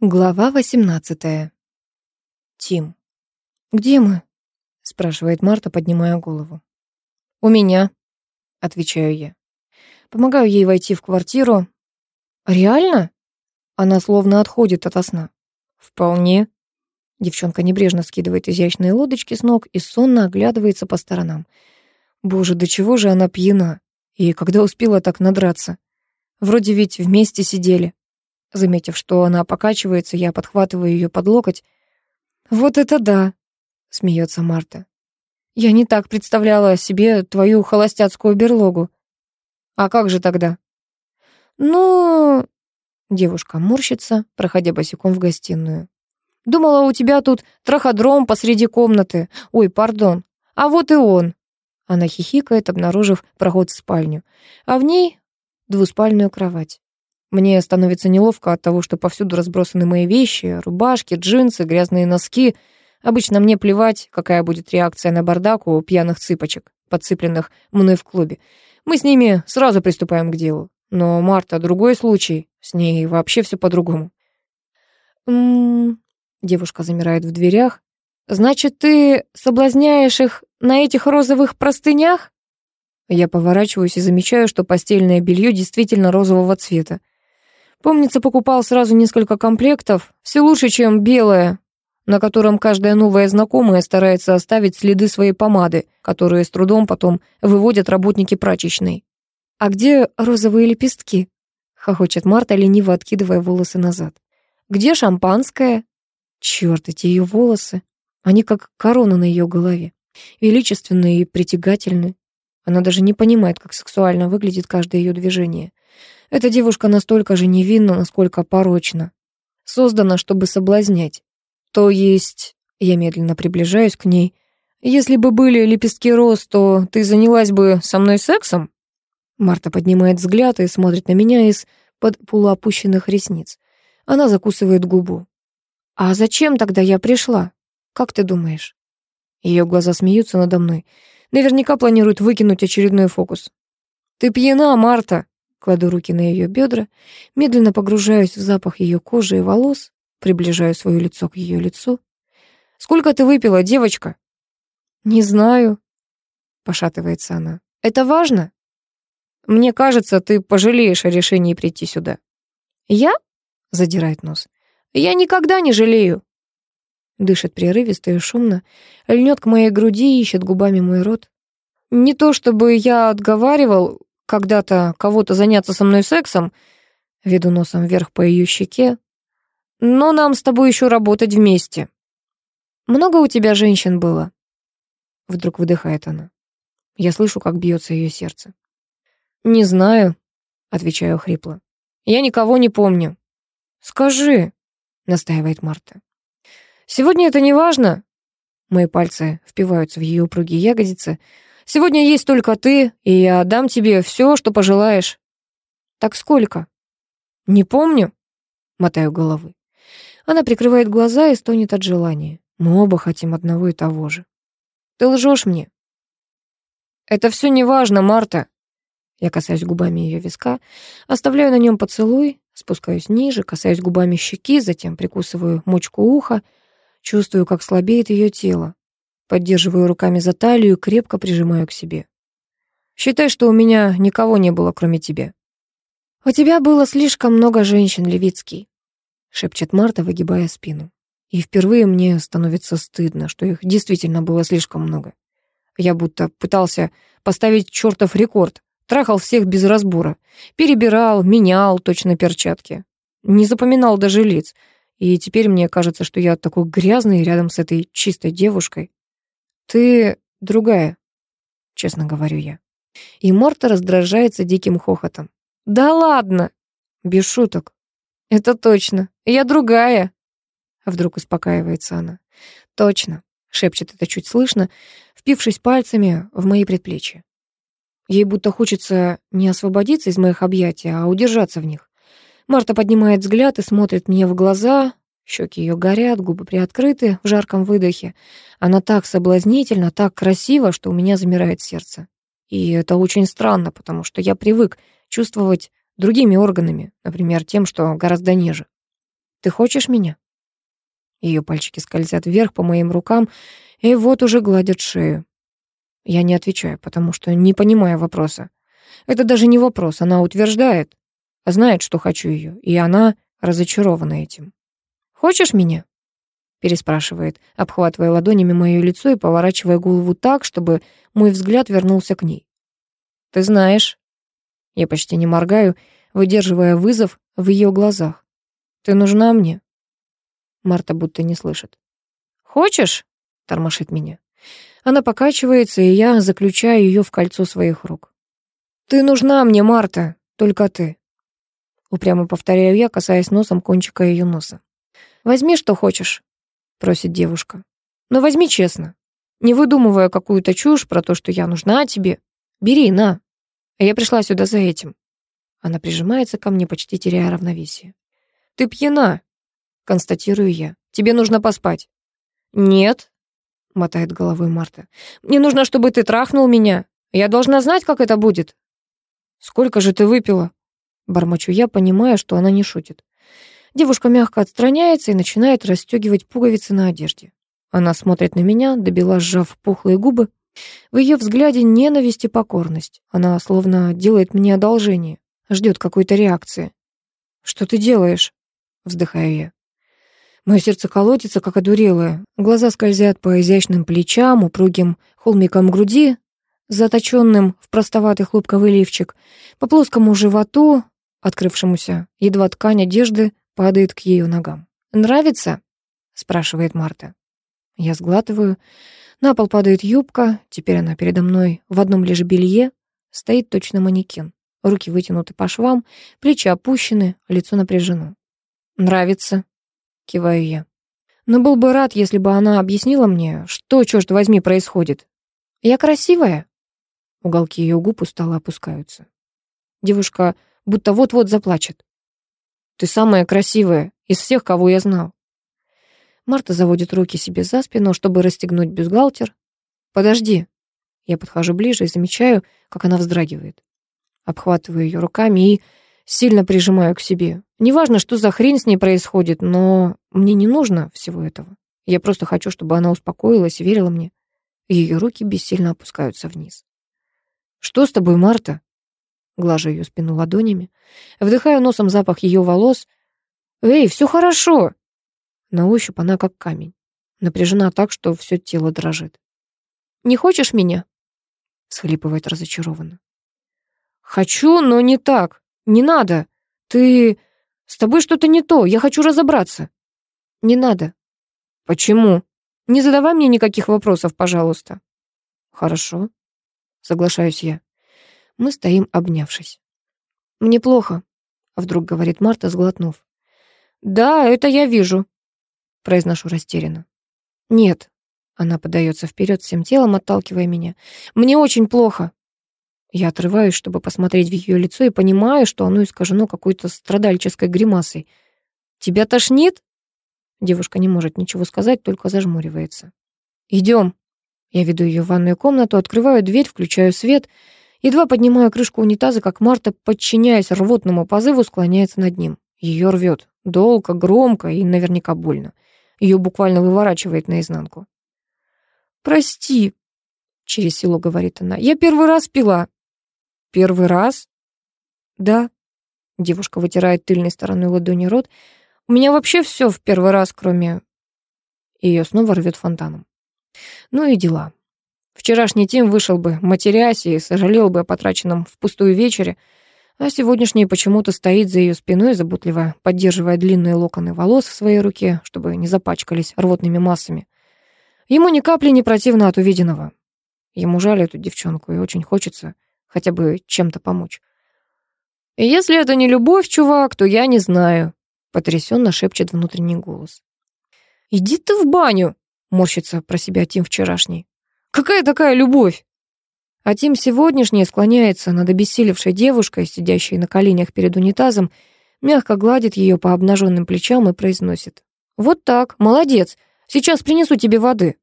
Глава 18. Тим. «Где мы?» — спрашивает Марта, поднимая голову. «У меня», — отвечаю я. Помогаю ей войти в квартиру. «Реально?» Она словно отходит ото сна. «Вполне». Девчонка небрежно скидывает изящные лодочки с ног и сонно оглядывается по сторонам. Боже, до чего же она пьяна? И когда успела так надраться? Вроде ведь вместе сидели. Заметив, что она покачивается, я подхватываю ее под локоть. «Вот это да!» — смеется Марта. «Я не так представляла себе твою холостяцкую берлогу». «А как же тогда?» «Ну...» — девушка морщится, проходя босиком в гостиную. «Думала, у тебя тут траходром посреди комнаты. Ой, пардон. А вот и он». Она хихикает, обнаружив проход в спальню, а в ней двуспальную кровать. Мне становится неловко от того, что повсюду разбросаны мои вещи, рубашки, джинсы, грязные носки. Обычно мне плевать, какая будет реакция на бардак у пьяных цыпочек, подцепленных мной в клубе. Мы с ними сразу приступаем к делу. Но Марта — другой случай. С ней вообще все по-другому. «М-м-м...» Девушка замирает в дверях. «Значит, ты соблазняешь их на этих розовых простынях?» Я поворачиваюсь и замечаю, что постельное белье действительно розового цвета. Помнится, покупал сразу несколько комплектов. Все лучше, чем белое, на котором каждая новая знакомая старается оставить следы своей помады, которые с трудом потом выводят работники прачечной. «А где розовые лепестки?» — хохочет Марта, лениво откидывая волосы назад. «Где шампанское?» Черт, эти ее волосы. Они как корона на ее голове. Величественные и притягательные. Она даже не понимает, как сексуально выглядит каждое ее движение. Эта девушка настолько же невинна, насколько порочна. Создана, чтобы соблазнять. То есть, я медленно приближаюсь к ней, если бы были лепестки роз, то ты занялась бы со мной сексом? Марта поднимает взгляд и смотрит на меня из-под полуопущенных ресниц. Она закусывает губу. «А зачем тогда я пришла? Как ты думаешь?» Ее глаза смеются надо мной. Наверняка планируют выкинуть очередной фокус. «Ты пьяна, Марта!» Кладу руки на ее бедра, медленно погружаюсь в запах ее кожи и волос, приближаю свое лицо к ее лицу. «Сколько ты выпила, девочка?» «Не знаю», — пошатывается она. «Это важно?» «Мне кажется, ты пожалеешь о решении прийти сюда». «Я?» — задирает нос. «Я никогда не жалею». Дышит прерывисто и шумно, льнет к моей груди и ищет губами мой рот. Не то чтобы я отговаривал, когда-то кого-то заняться со мной сексом, веду носом вверх по ее щеке, но нам с тобой еще работать вместе. Много у тебя женщин было? Вдруг выдыхает она. Я слышу, как бьется ее сердце. Не знаю, отвечаю хрипло. Я никого не помню. Скажи, настаивает Марта. Сегодня это не важно. Мои пальцы впиваются в ее упругие ягодицы, Сегодня есть только ты, и я дам тебе все, что пожелаешь». «Так сколько?» «Не помню», — мотаю головы. Она прикрывает глаза и стонет от желания. Мы оба хотим одного и того же. «Ты лжешь мне». «Это все не важно, Марта». Я касаюсь губами ее виска, оставляю на нем поцелуй, спускаюсь ниже, касаюсь губами щеки, затем прикусываю мочку уха, чувствую, как слабеет ее тело. Поддерживаю руками за талию, крепко прижимаю к себе. Считай, что у меня никого не было, кроме тебя. У тебя было слишком много женщин, Левицкий, шепчет Марта, выгибая спину. И впервые мне становится стыдно, что их действительно было слишком много. Я будто пытался поставить чертов рекорд, трахал всех без разбора, перебирал, менял точно перчатки. Не запоминал даже лиц. И теперь мне кажется, что я такой грязный рядом с этой чистой девушкой. «Ты другая», — честно говорю я. И Марта раздражается диким хохотом. «Да ладно!» Без шуток. «Это точно. Я другая!» Вдруг успокаивается она. «Точно!» — шепчет это чуть слышно, впившись пальцами в мои предплечья. Ей будто хочется не освободиться из моих объятий, а удержаться в них. Марта поднимает взгляд и смотрит мне в глаза, Щеки ее горят, губы приоткрыты в жарком выдохе. Она так соблазнительна, так красива, что у меня замирает сердце. И это очень странно, потому что я привык чувствовать другими органами, например, тем, что гораздо ниже. Ты хочешь меня? Ее пальчики скользят вверх по моим рукам, и вот уже гладят шею. Я не отвечаю, потому что не понимаю вопроса. Это даже не вопрос, она утверждает, знает, что хочу ее, и она разочарована этим. «Хочешь меня?» переспрашивает, обхватывая ладонями моё лицо и поворачивая голову так, чтобы мой взгляд вернулся к ней. «Ты знаешь...» Я почти не моргаю, выдерживая вызов в ее глазах. «Ты нужна мне?» Марта будто не слышит. «Хочешь?» — тормошит меня. Она покачивается, и я заключаю ее в кольцо своих рук. «Ты нужна мне, Марта, только ты». Упрямо повторяю я, касаясь носом кончика ее носа. «Возьми, что хочешь», — просит девушка. «Но возьми честно, не выдумывая какую-то чушь про то, что я нужна тебе. Бери, на. А я пришла сюда за этим». Она прижимается ко мне, почти теряя равновесие. «Ты пьяна», — констатирую я. «Тебе нужно поспать». «Нет», — мотает головой Марта. «Мне нужно, чтобы ты трахнул меня. Я должна знать, как это будет». «Сколько же ты выпила?» Бормочу я, понимая, что она не шутит. Девушка мягко отстраняется и начинает расстегивать пуговицы на одежде. Она смотрит на меня, добила сжав пухлые губы. В ее взгляде ненависть и покорность. Она словно делает мне одолжение, ждет какой-то реакции. «Что ты делаешь?» — вздыхаю я. Мое сердце колотится, как одурелое. Глаза скользят по изящным плечам, упругим холмикам груди, заточенным в простоватый хлопковый лифчик, по плоскому животу, открывшемуся, едва ткань одежды падает к ее ногам. «Нравится?» — спрашивает Марта. Я сглатываю. На пол падает юбка, теперь она передо мной в одном лишь белье. Стоит точно манекен. Руки вытянуты по швам, плечи опущены, лицо напряжено. «Нравится?» — киваю я. Но был бы рад, если бы она объяснила мне, что, черт возьми, происходит. «Я красивая?» Уголки ее губ устало опускаются. Девушка будто вот-вот заплачет. Ты самая красивая из всех, кого я знал. Марта заводит руки себе за спину, чтобы расстегнуть бюстгальтер. Подожди. Я подхожу ближе и замечаю, как она вздрагивает. Обхватываю ее руками и сильно прижимаю к себе. Неважно, что за хрень с ней происходит, но мне не нужно всего этого. Я просто хочу, чтобы она успокоилась и верила мне. Ее руки бессильно опускаются вниз. «Что с тобой, Марта?» Глажу ее спину ладонями. Вдыхаю носом запах ее волос. «Эй, все хорошо!» На ощупь она как камень. Напряжена так, что все тело дрожит. «Не хочешь меня?» Схлипывает разочарованно. «Хочу, но не так. Не надо. Ты... С тобой что-то не то. Я хочу разобраться». «Не надо». «Почему? Не задавай мне никаких вопросов, пожалуйста». «Хорошо», — соглашаюсь я. Мы стоим, обнявшись. «Мне плохо», — вдруг говорит Марта, сглотнув. «Да, это я вижу», — произношу растерянно. «Нет», — она подается вперед всем телом, отталкивая меня. «Мне очень плохо». Я отрываюсь, чтобы посмотреть в ее лицо, и понимаю, что оно искажено какой-то страдальческой гримасой. «Тебя тошнит?» Девушка не может ничего сказать, только зажмуривается. «Идем». Я веду ее в ванную комнату, открываю дверь, включаю свет — Едва поднимаю крышку унитаза, как Марта, подчиняясь рвотному позыву, склоняется над ним. Ее рвет. Долго, громко и наверняка больно. Ее буквально выворачивает наизнанку. «Прости», — через село говорит она. «Я первый раз пила». «Первый раз?» «Да». Девушка вытирает тыльной стороной ладони рот. «У меня вообще все в первый раз, кроме...» Ее снова рвет фонтаном. Ну и дела. Вчерашний Тим вышел бы, матерясь, и сожалел бы о потраченном впустую вечере, а сегодняшний почему-то стоит за ее спиной, заботливо поддерживая длинные локоны волос в своей руке, чтобы не запачкались рвотными массами. Ему ни капли не противно от увиденного. Ему жаль эту девчонку, и очень хочется хотя бы чем-то помочь. Если это не любовь, чувак, то я не знаю, потрясенно шепчет внутренний голос. Иди ты в баню, морщится про себя Тим вчерашний. Какая такая любовь? А Тим сегодняшний склоняется над обессилевшей девушкой, сидящей на коленях перед унитазом, мягко гладит ее по обнаженным плечам и произносит. «Вот так, молодец, сейчас принесу тебе воды».